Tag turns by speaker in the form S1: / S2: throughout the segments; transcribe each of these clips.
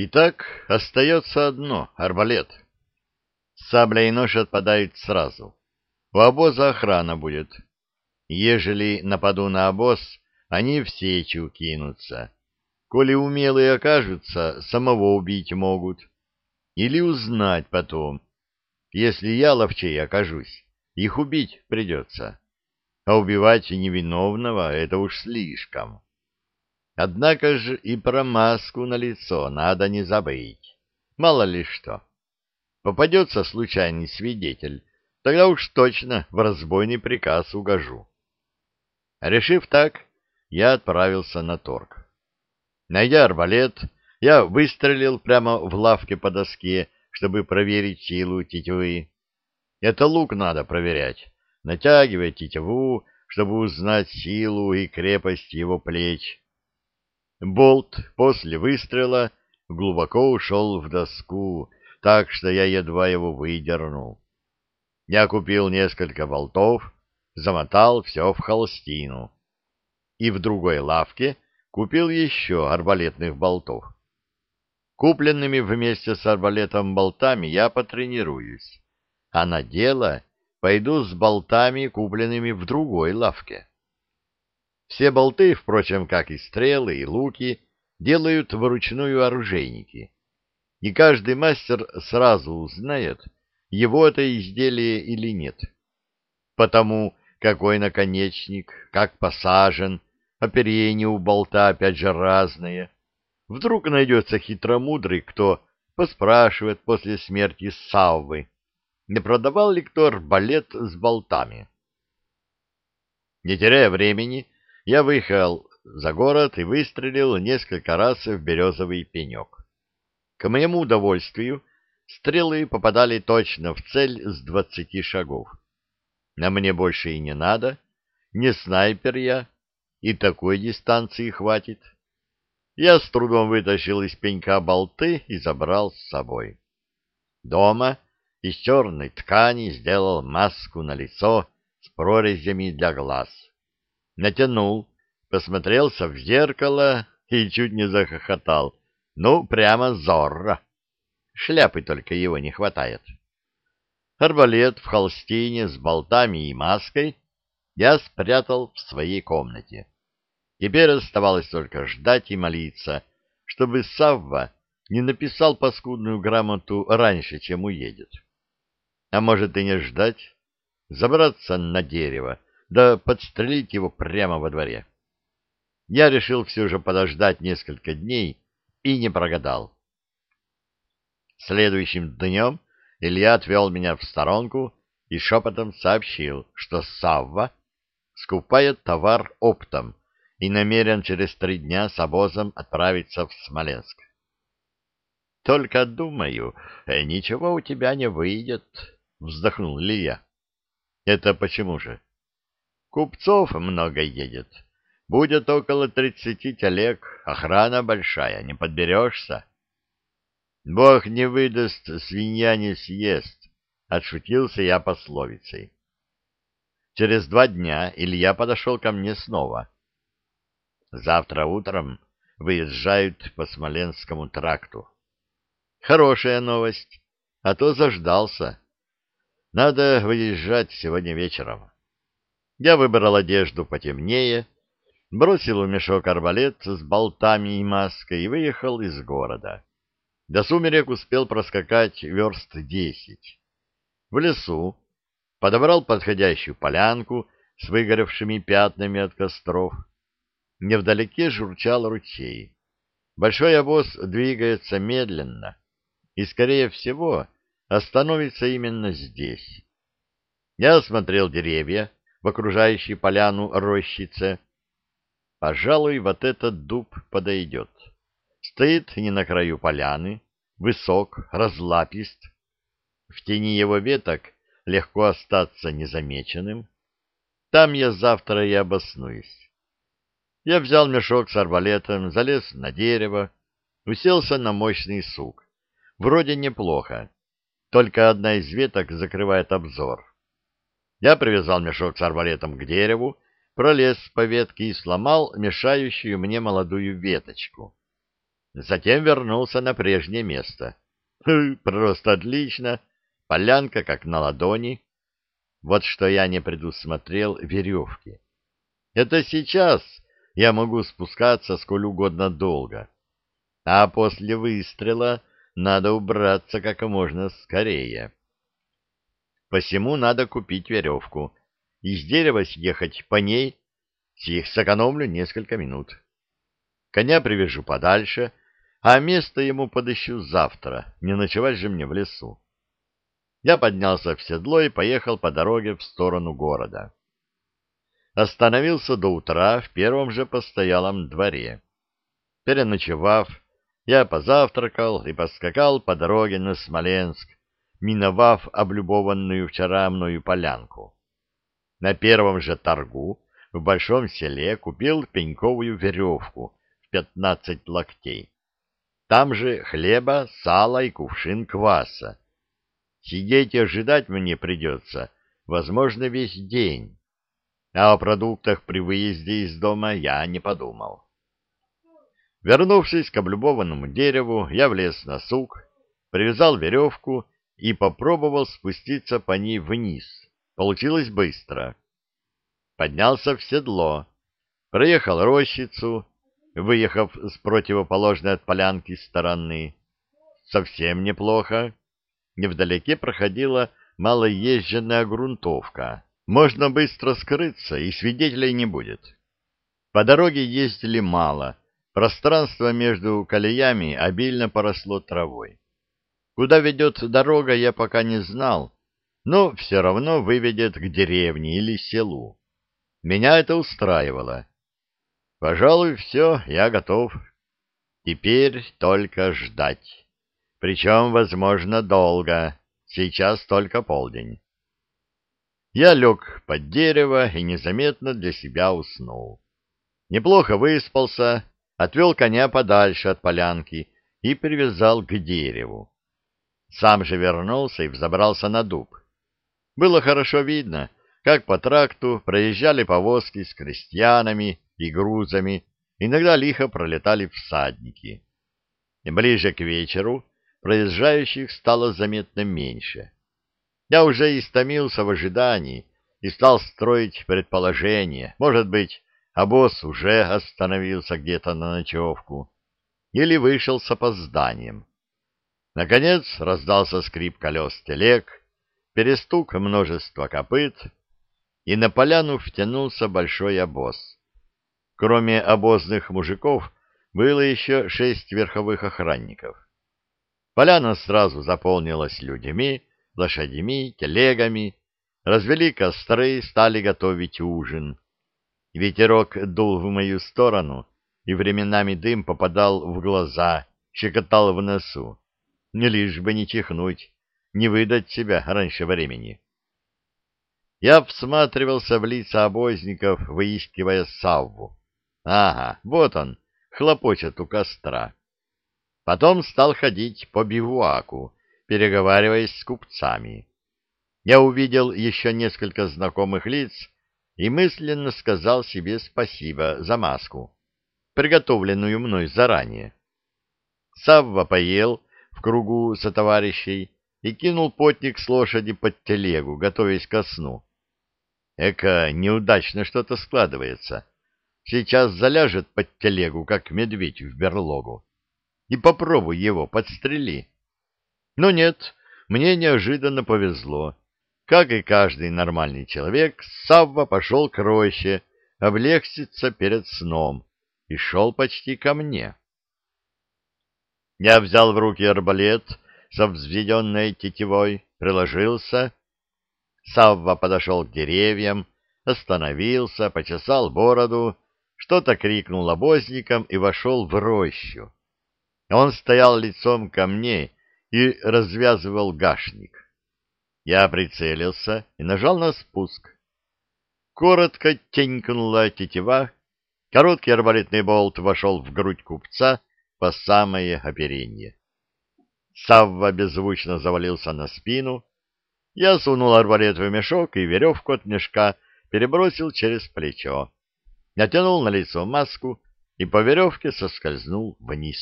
S1: Итак, остается одно — арбалет. Сабля и нож отпадают сразу. У обоза охрана будет. Ежели нападу на обоз, они в сечу кинутся. Коли умелые окажутся, самого убить могут. Или узнать потом. Если я ловчей окажусь, их убить придется. А убивать невиновного — это уж слишком. Однако же и про маску на лицо надо не забыть. Мало ли что. Попадется случайный свидетель, тогда уж точно в разбойный приказ угожу. Решив так, я отправился на торг. Найдя арбалет, я выстрелил прямо в лавке по доске, чтобы проверить силу тетивы. Это лук надо проверять, натягивать тетиву, чтобы узнать силу и крепость его плеч. Болт после выстрела глубоко ушел в доску, так что я едва его выдернул. Я купил несколько болтов, замотал все в холстину. И в другой лавке купил еще арбалетных болтов. Купленными вместе с арбалетом болтами я потренируюсь, а на дело пойду с болтами, купленными в другой лавке. Все болты, впрочем, как и стрелы и луки, делают вручную оружейники. И каждый мастер сразу узнает, его это изделие или нет. Потому какой наконечник, как посажен, оперение у болта опять же разное. Вдруг найдется хитромудрый, кто поспрашивает после смерти Саввы, не продавал ли кто арбалет с болтами. Не теряя времени, я выехал за город и выстрелил несколько раз в березовый пенек. К моему удовольствию стрелы попадали точно в цель с двадцати шагов. На мне больше и не надо, не снайпер я, и такой дистанции хватит. Я с трудом вытащил из пенька болты и забрал с собой. Дома из черной ткани сделал маску на лицо с прорезями для глаз натянул, посмотрелся в зеркало и чуть не захохотал. Ну, прямо зорро. Шляпы только его не хватает. Арбалет в холстине с болтами и маской я спрятал в своей комнате. Теперь оставалось только ждать и молиться, чтобы Савва не написал паскудную грамоту раньше, чем уедет. А может и не ждать, забраться на дерево, да подстрелить его прямо во дворе. Я решил все же подождать несколько дней и не прогадал. Следующим днем Илья отвел меня в сторонку и шепотом сообщил, что Савва скупает товар оптом и намерен через три дня с обозом отправиться в Смоленск. «Только думаю, э, ничего у тебя не выйдет», — вздохнул Илья. «Это почему же?» Купцов много едет. Будет около тридцати телег, охрана большая, не подберешься. Бог не выдаст, свинья не съест, — отшутился я пословицей. Через два дня Илья подошел ко мне снова. Завтра утром выезжают по Смоленскому тракту. Хорошая новость, а то заждался. Надо выезжать сегодня вечером. Я выбрал одежду потемнее, бросил в мешок арбалет с болтами и маской и выехал из города. До сумерек успел проскакать верст десять. В лесу подобрал подходящую полянку с выгоревшими пятнами от костров. Невдалеке журчал ручей. Большой обоз двигается медленно и, скорее всего, остановится именно здесь. Я осмотрел деревья, в окружающей поляну рощице. Пожалуй, вот этот дуб подойдет. Стоит не на краю поляны, высок, разлапист. В тени его веток легко остаться незамеченным. Там я завтра и обоснуюсь. Я взял мешок с арбалетом, залез на дерево, уселся на мощный сук. Вроде неплохо, только одна из веток закрывает обзор. Я привязал мешок с арбалетом к дереву, пролез по ветке и сломал мешающую мне молодую веточку. Затем вернулся на прежнее место. Просто отлично. Полянка как на ладони. Вот что я не предусмотрел веревки. Это сейчас я могу спускаться сколь угодно долго. А после выстрела надо убраться как можно скорее. Посему надо купить веревку. Из дерева съехать по ней, сих сэкономлю несколько минут. Коня привяжу подальше, а место ему подыщу завтра, не ночевать же мне в лесу. Я поднялся в седло и поехал по дороге в сторону города. Остановился до утра в первом же постоялом дворе. Переночевав, я позавтракал и поскакал по дороге на Смоленск, миновав облюбованную вчера мною полянку. На первом же торгу в большом селе купил пеньковую веревку в пятнадцать локтей. Там же хлеба, сала и кувшин кваса. Сидеть и ожидать мне придется, возможно, весь день. А о продуктах при выезде из дома я не подумал. Вернувшись к облюбованному дереву, я влез на сук, привязал веревку и попробовал спуститься по ней вниз. Получилось быстро. Поднялся в седло, проехал рощицу, выехав с противоположной от полянки стороны. Совсем неплохо. Невдалеке проходила малоезженная грунтовка. Можно быстро скрыться, и свидетелей не будет. По дороге ездили мало, пространство между колеями обильно поросло травой. Куда ведет дорога, я пока не знал, но все равно выведет к деревне или селу. Меня это устраивало. Пожалуй, все, я готов. Теперь только ждать. Причем, возможно, долго. Сейчас только полдень. Я лег под дерево и незаметно для себя уснул. Неплохо выспался, отвел коня подальше от полянки и привязал к дереву. Сам же вернулся и взобрался на дуб. Было хорошо видно, как по тракту проезжали повозки с крестьянами и грузами, иногда лихо пролетали всадники. Ближе к вечеру проезжающих стало заметно меньше. Я уже истомился в ожидании и стал строить предположение. Может быть, обоз уже остановился где-то на ночевку или вышел с опозданием. Наконец раздался скрип колес телег, перестук множества копыт, и на поляну втянулся большой обоз. Кроме обозных мужиков, было еще шесть верховых охранников. Поляна сразу заполнилась людьми, лошадьми, телегами, развели костры, стали готовить ужин. Ветерок дул в мою сторону, и временами дым попадал в глаза, щекотал в носу не лишь бы не чихнуть, не выдать себя раньше времени. Я всматривался в лица обозников, выискивая Савву. Ага, вот он, хлопочет у костра. Потом стал ходить по бивуаку, переговариваясь с купцами. Я увидел еще несколько знакомых лиц и мысленно сказал себе спасибо за маску, приготовленную мной заранее. Савва поел в кругу сотоварищей и кинул потник с лошади под телегу, готовясь ко сну. Эка, неудачно что-то складывается. Сейчас заляжет под телегу, как медведь в берлогу. И попробуй его, подстрели. Но нет, мне неожиданно повезло. Как и каждый нормальный человек, Савва пошел к роще, облегчиться перед сном, и шел почти ко мне. Я взял в руки арбалет со взведенной тетивой, приложился. Савва подошел к деревьям, остановился, почесал бороду, что-то крикнул обозникам и вошел в рощу. Он стоял лицом ко мне и развязывал гашник. Я прицелился и нажал на спуск. Коротко тенькнула тетива, короткий арбалетный болт вошел в грудь купца по самое оперенье. Савва беззвучно завалился на спину. Я сунул арбалет в мешок и веревку от мешка перебросил через плечо. Натянул на лицо маску и по веревке соскользнул вниз.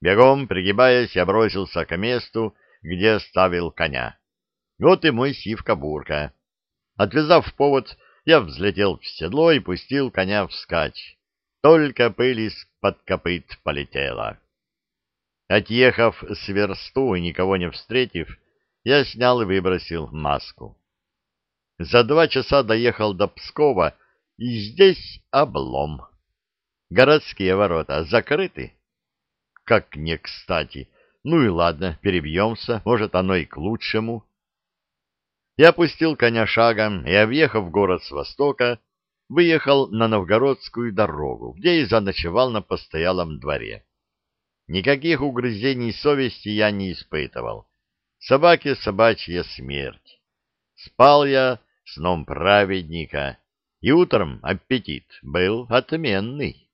S1: Бегом, пригибаясь, я бросился к месту, где оставил коня. Вот и мой сивка-бурка. Отвязав повод, я взлетел в седло и пустил коня вскачь. Только пыль из-под копыт полетела. Отъехав с версту и никого не встретив, я снял и выбросил маску. За два часа доехал до Пскова, и здесь облом. Городские ворота закрыты. Как не кстати. Ну и ладно, перебьемся, может, оно и к лучшему. Я опустил коня шагом и, объехав город с востока, выехал на Новгородскую дорогу, где и заночевал на постоялом дворе. Никаких угрызений совести я не испытывал. Собаке собачья смерть. Спал я сном праведника, и утром аппетит был отменный.